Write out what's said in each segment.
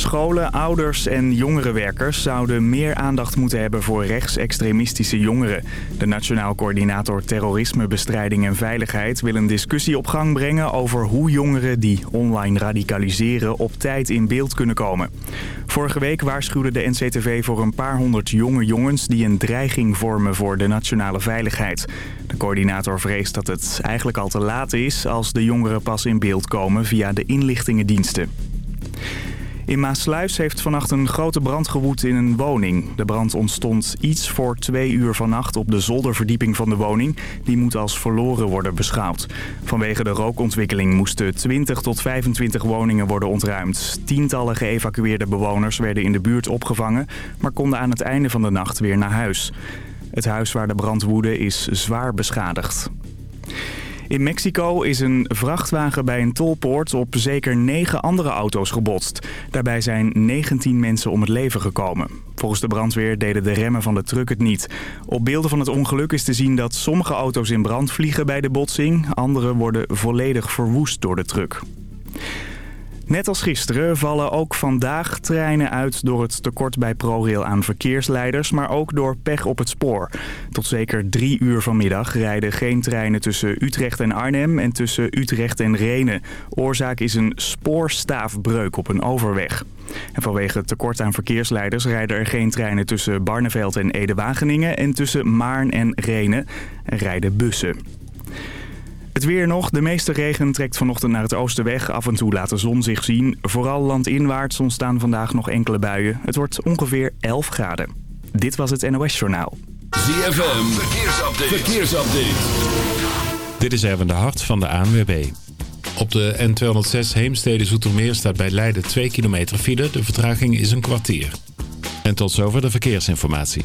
Scholen, ouders en jongerenwerkers zouden meer aandacht moeten hebben voor rechtsextremistische jongeren. De Nationaal Coördinator Terrorismebestrijding en Veiligheid wil een discussie op gang brengen over hoe jongeren die online radicaliseren op tijd in beeld kunnen komen. Vorige week waarschuwde de NCTV voor een paar honderd jonge jongens die een dreiging vormen voor de nationale veiligheid. De coördinator vreest dat het eigenlijk al te laat is als de jongeren pas in beeld komen via de inlichtingendiensten. In Maasluis heeft vannacht een grote brand gewoed in een woning. De brand ontstond iets voor twee uur vannacht op de zolderverdieping van de woning. Die moet als verloren worden beschouwd. Vanwege de rookontwikkeling moesten 20 tot 25 woningen worden ontruimd. Tientallen geëvacueerde bewoners werden in de buurt opgevangen... maar konden aan het einde van de nacht weer naar huis. Het huis waar de brand woedde is zwaar beschadigd. In Mexico is een vrachtwagen bij een tolpoort op zeker negen andere auto's gebotst. Daarbij zijn 19 mensen om het leven gekomen. Volgens de brandweer deden de remmen van de truck het niet. Op beelden van het ongeluk is te zien dat sommige auto's in brand vliegen bij de botsing. Andere worden volledig verwoest door de truck. Net als gisteren vallen ook vandaag treinen uit door het tekort bij ProRail aan verkeersleiders, maar ook door pech op het spoor. Tot zeker drie uur vanmiddag rijden geen treinen tussen Utrecht en Arnhem en tussen Utrecht en Renen. Oorzaak is een spoorstaafbreuk op een overweg. En vanwege het tekort aan verkeersleiders rijden er geen treinen tussen Barneveld en Ede-Wageningen en tussen Maarn en Renen rijden bussen. Het weer nog. De meeste regen trekt vanochtend naar het oosten weg. Af en toe laat de zon zich zien. Vooral landinwaarts ontstaan vandaag nog enkele buien. Het wordt ongeveer 11 graden. Dit was het NOS Journaal. ZFM. Verkeersupdate. Verkeersupdate. Dit is even de hart van de ANWB. Op de N206 Heemstede Zoetermeer staat bij Leiden 2 kilometer file. De vertraging is een kwartier. En tot zover de verkeersinformatie.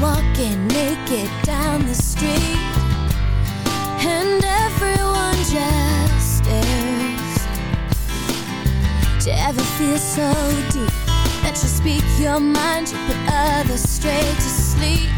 Walking naked down the street and everyone just stares? Did you ever feel so deep that you speak your mind, you put others straight to sleep?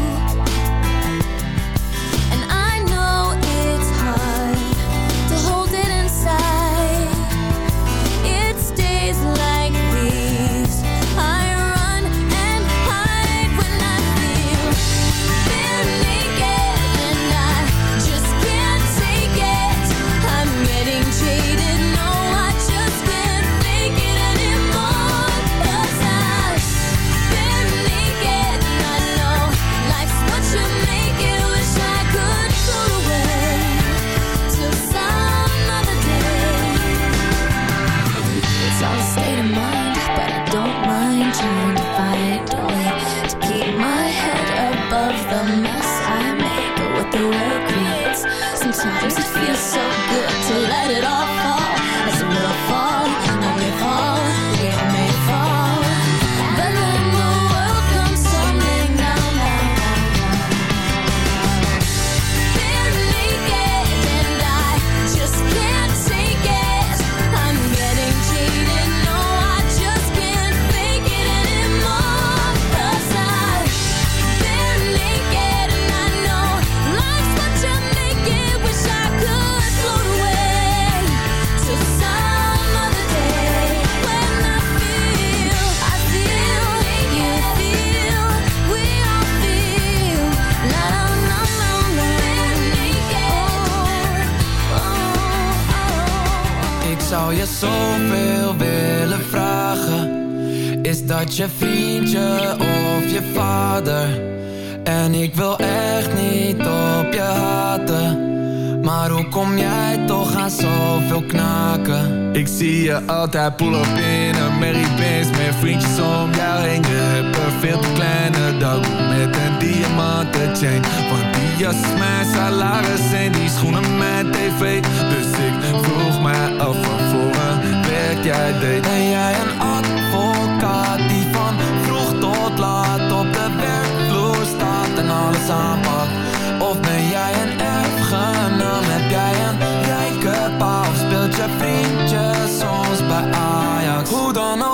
that pull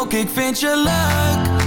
ook, ik vind je leuk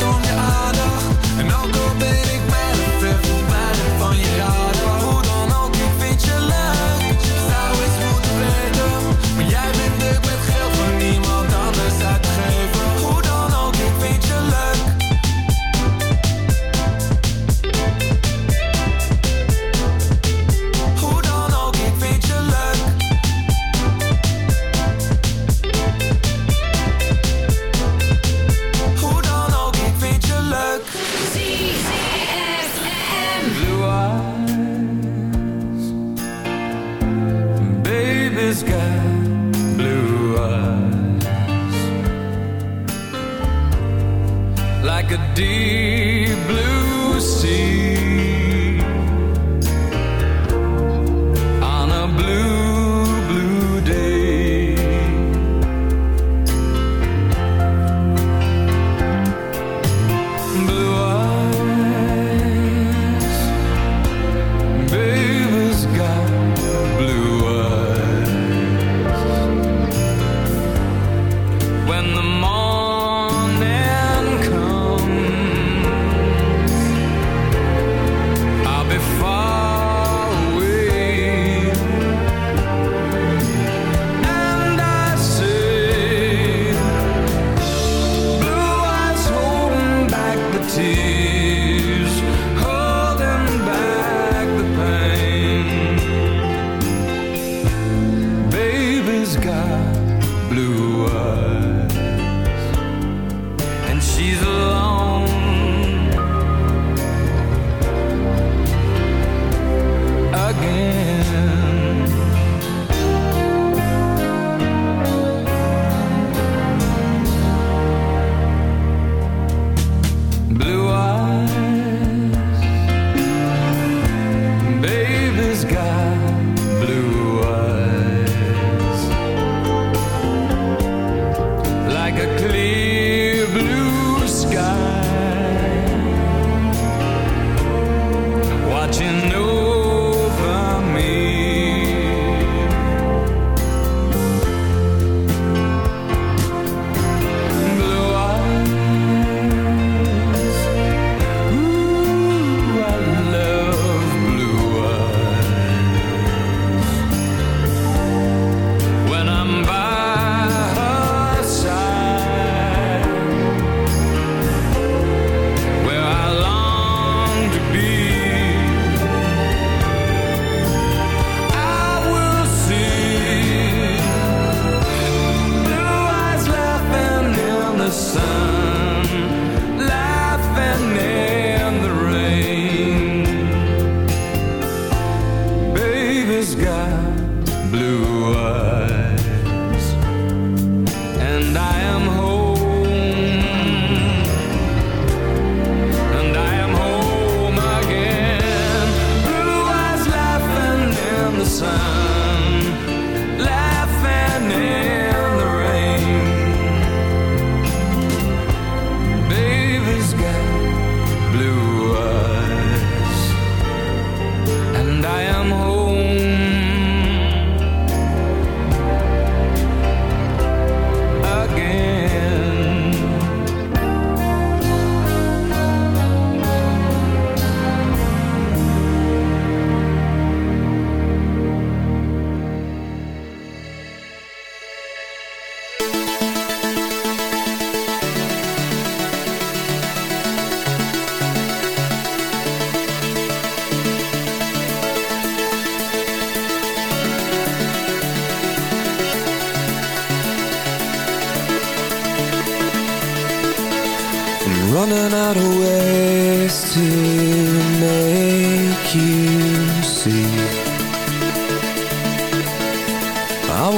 dear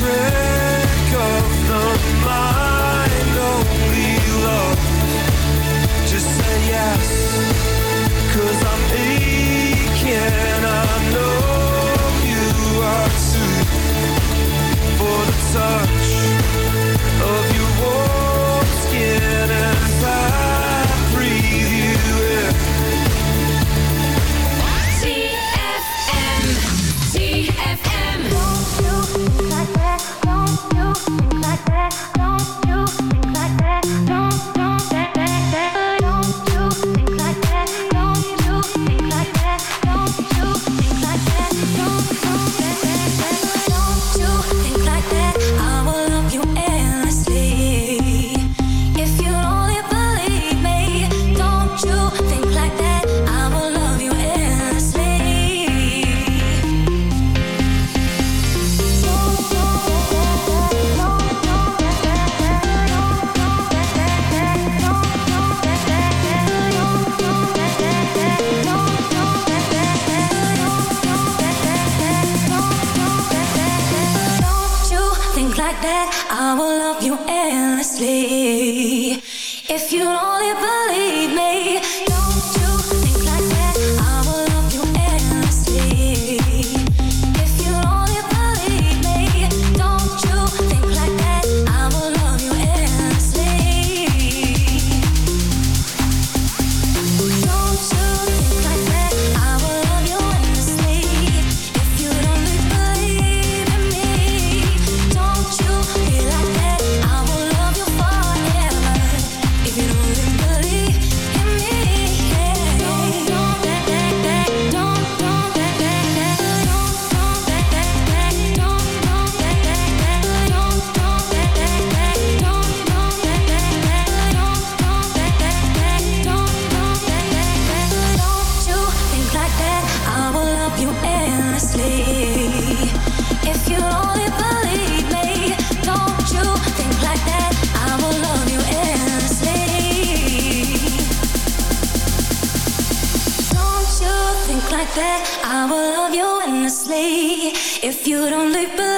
nor If you don't believe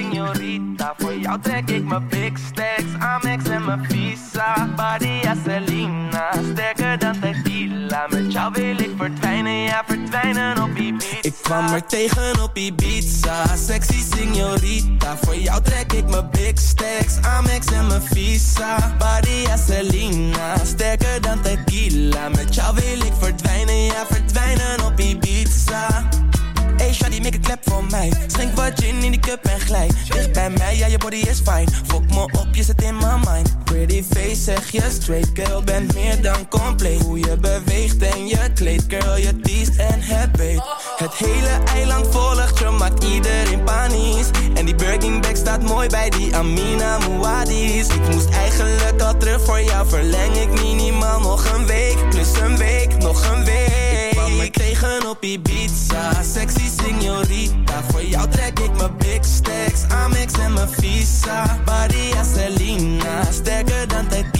Voor jou trek ik mijn big stacks. Amex en mijn visa. Badia Selena. Sterker dan tequila. Met jou wil ik verdwijnen. Ja, verdwijnen op Ibiza. Ik kwam er tegen op Ibiza. Sexy signorita. Voor jou trek ik mijn big stacks. Amex en mijn visa. Badia Selena. Sterker dan tequila. Met jou wil ik verdwijnen. Ja, verdwijnen op Ibiza. Hey shawty, make a clap voor mij. Schenk wat gin in die cup en glij body is fine. Fuck more op, je zit in my mind. Pretty zeg je straight Girl, bent meer dan compleet. Hoe je beweegt en je kleed Girl, je teest en het Het hele eiland volgt je, maakt iedereen panisch. En die Birkin bag staat mooi bij die Amina Muadis Ik moest eigenlijk al terug voor jou Verleng ik minimaal nog een week. Plus een week, nog een week. Ik kwam er tegen op Ibiza Sexy signorita Voor jou trek ik mijn big stacks Amex en mijn visa. Badia Selena Sterker dan tequila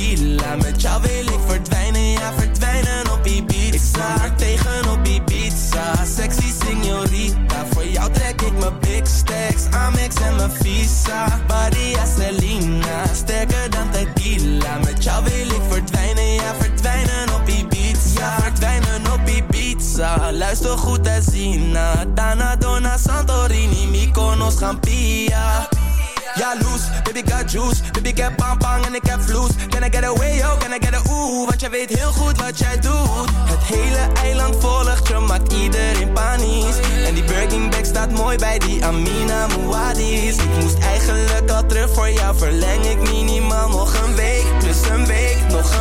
Met jou wil ik verdwijnen. Ja, verdwijnen op Ibiza. Ik kwam er tegen op Ibiza. Sexy signorita Voor jou trek ik mijn big stacks. Amex en mijn visa. Badia Selena. Sterker dan tequila. Met jou wil ik verdwijnen. Ja, verdwijnen op Ibiza. Ja, verdwijnen op Ibiza. Luister goed en zien Dana, Dona, Santorini Mykonos, Gampia Ja, loose, baby got juice. Baby heb bang bang en ik heb vloes. Can I get away, yo, can I get a ooh? Want jij weet heel goed wat jij doet. Het hele eiland volgt je, maakt iedereen panisch. En die Birkin bag staat mooi bij die Amina Muadis Ik moest eigenlijk al terug voor jou Verleng ik minimaal nog een week. Plus een week, nog een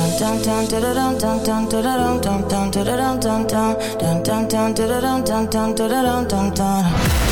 dun dun dun dun dun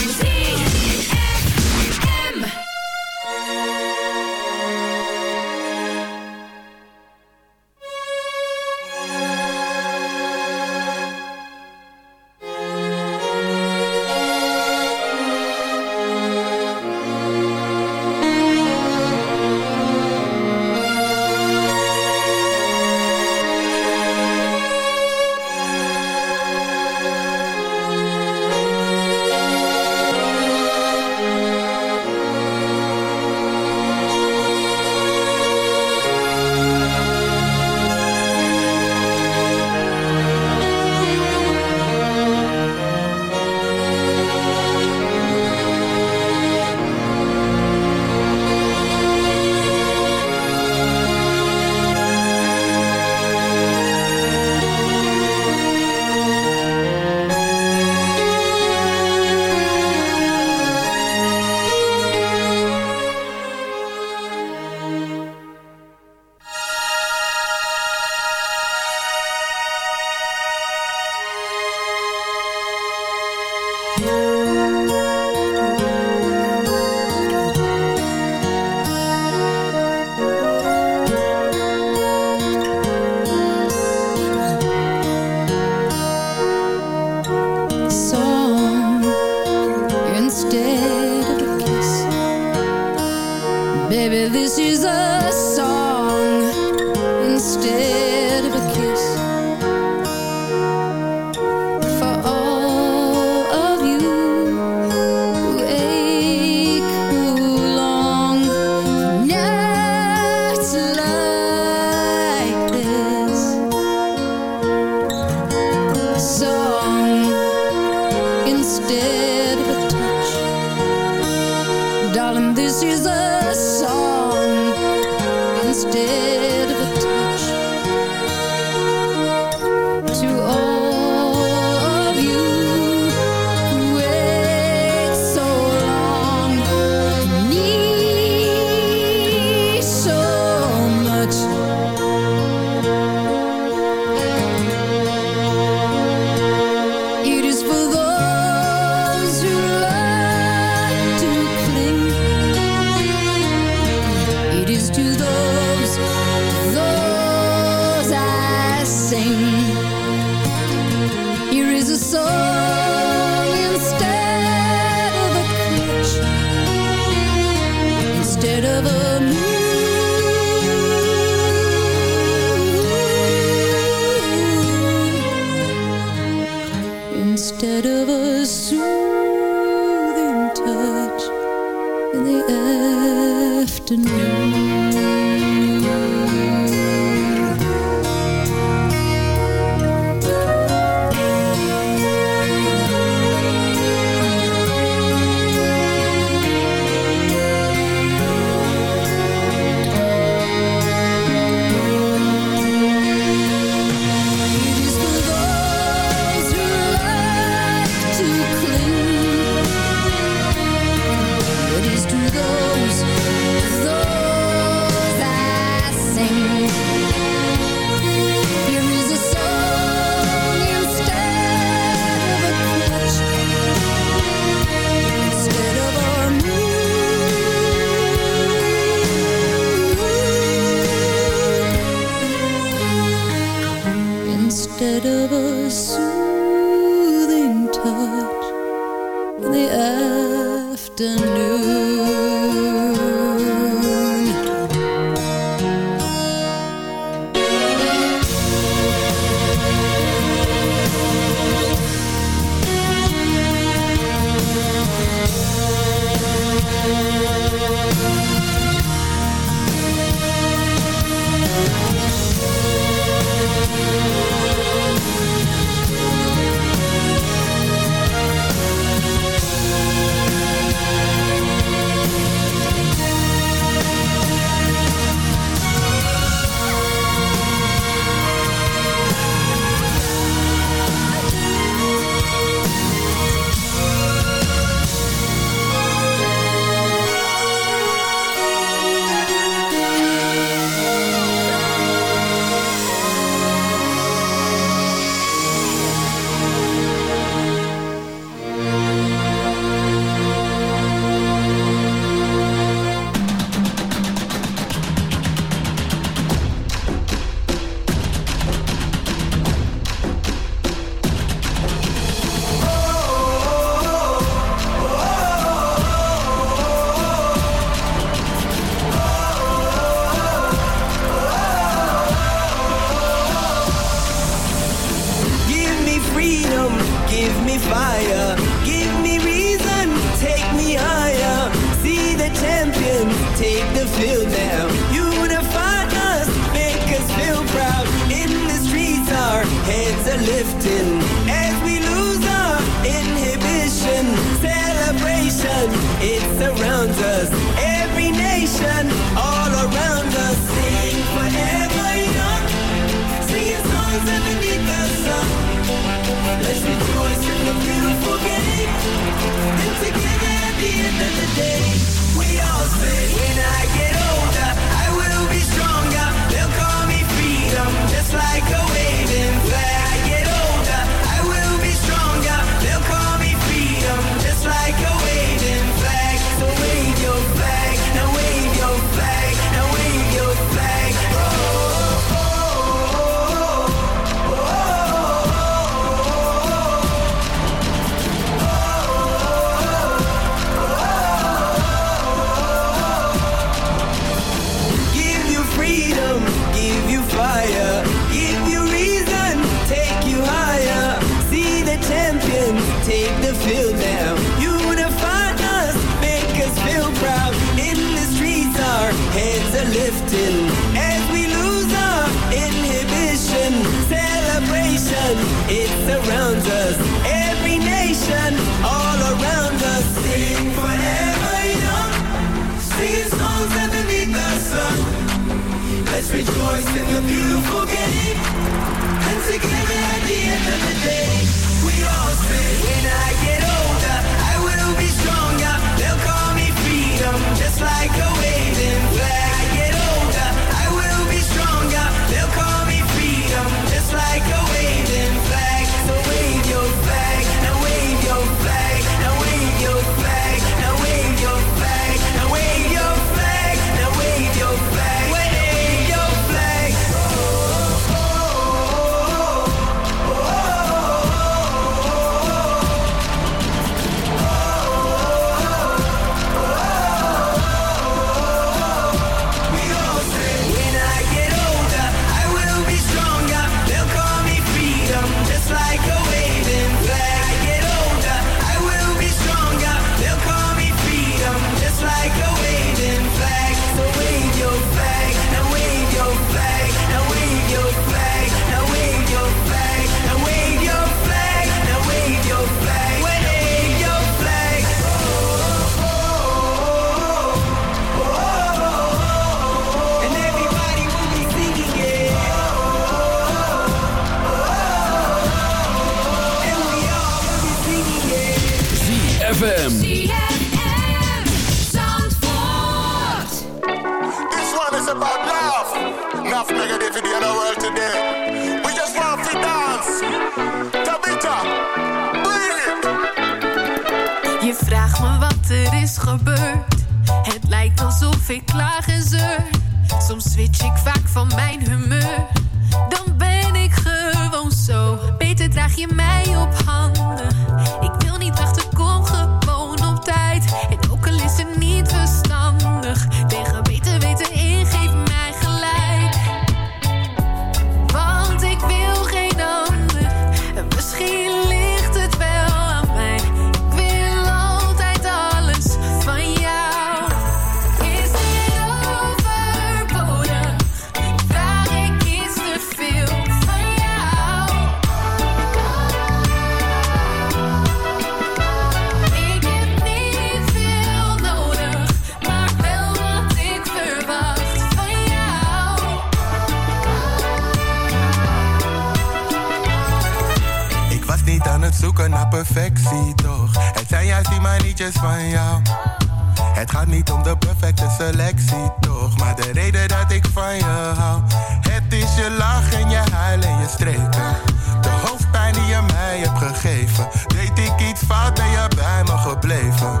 ik zie toch, maar de reden dat ik van je hou. Het is je lach en je huil en je streken. De hoofdpijn die je mij hebt gegeven. Deed ik iets fout en je bij me gebleven.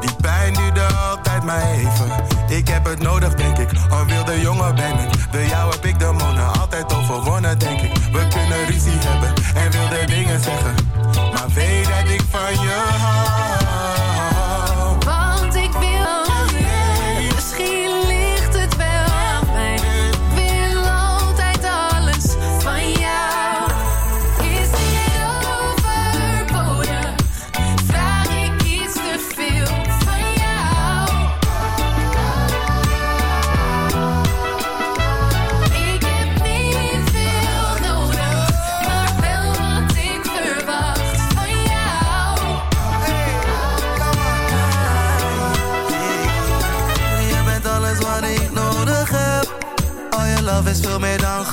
Die pijn duurde altijd maar even. Ik heb het nodig, denk ik. Al wilde jongen ben ik. Door jou heb ik de mannen altijd overwonnen, denk ik. We kunnen ruzie hebben en wilde dingen zeggen.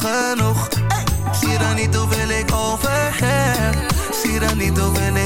genoeg. Zie dan niet hoeveel ik over heb. Zie dan niet hoeveel ik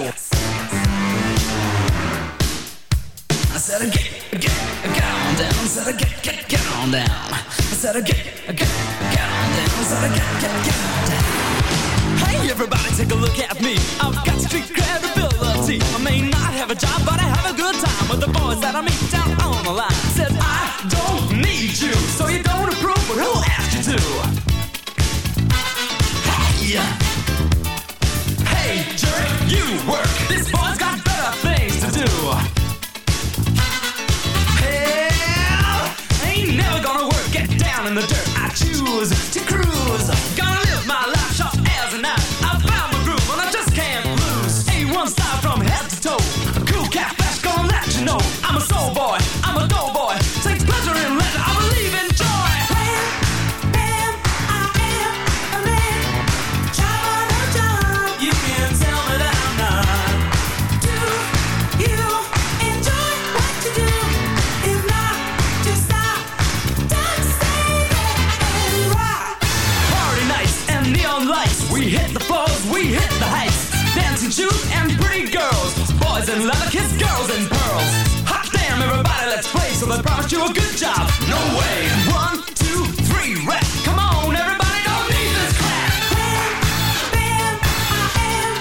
I said, down. I said, down. I said. I down. Hey, everybody, take a look at me. I've got street credibility. I may not have a job, do a good job. No way. One, two, three, rap. Come on, everybody, don't need I am.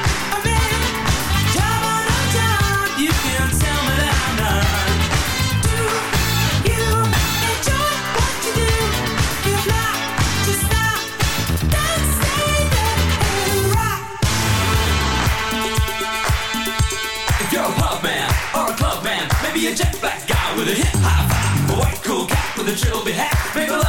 Job job, you can tell me that I'm not. Do you enjoy what you do? Not. Don't. If you're a pub man or a club man, maybe a jet black guy with a the drill be happy. Make a